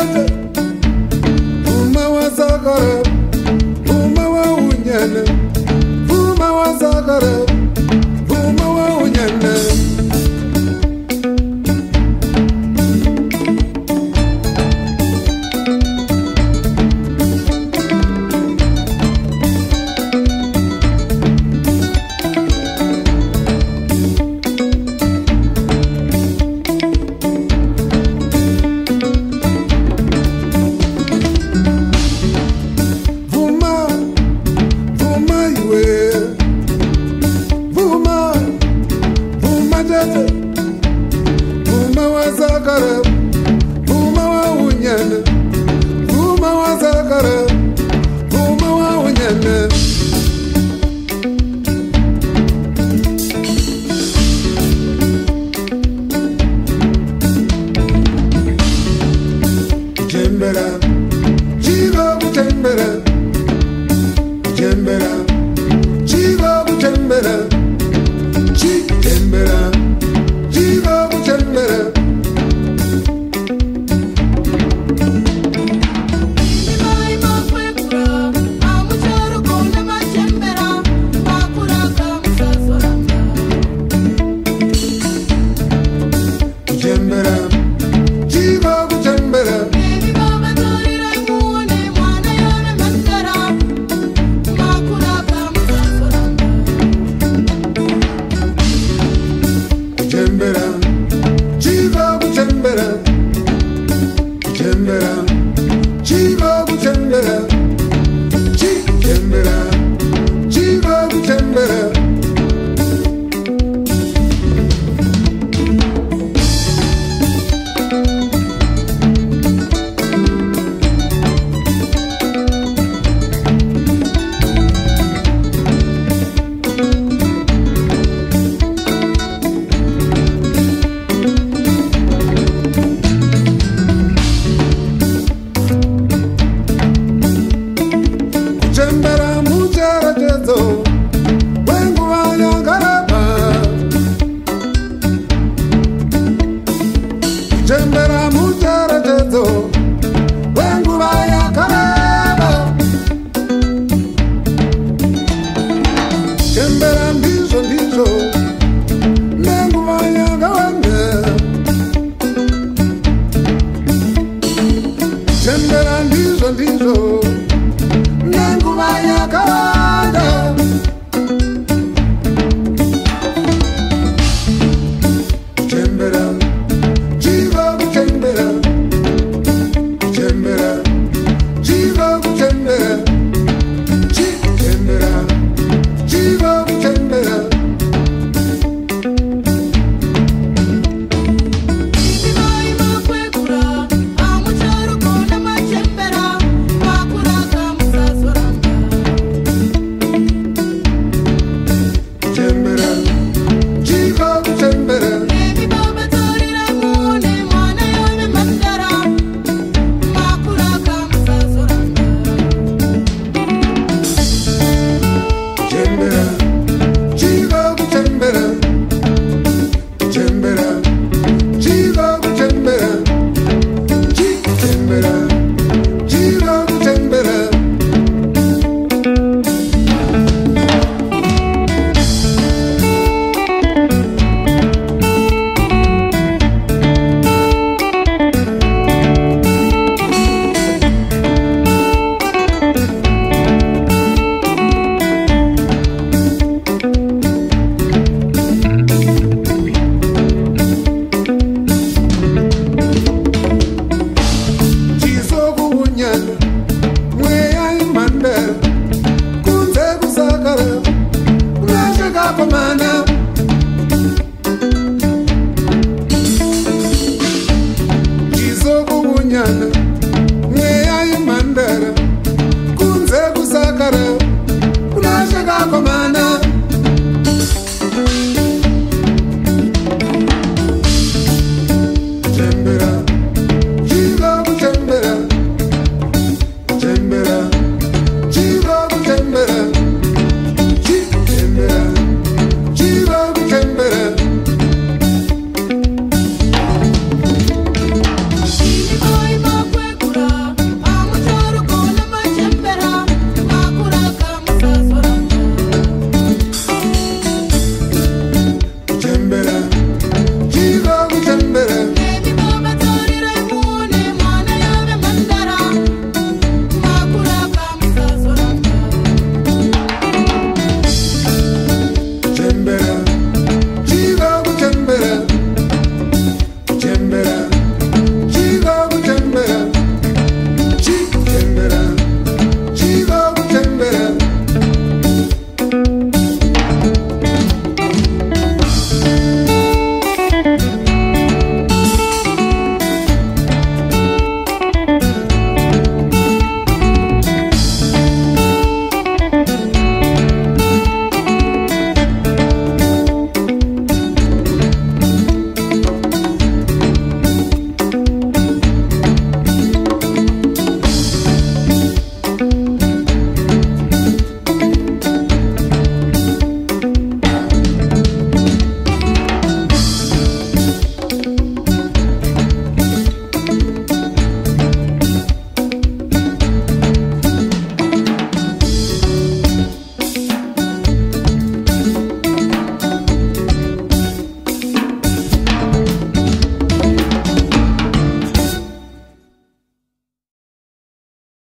grande. caramba.